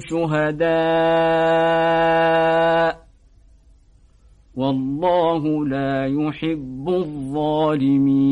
شهداء والله لا يحب الظالمين.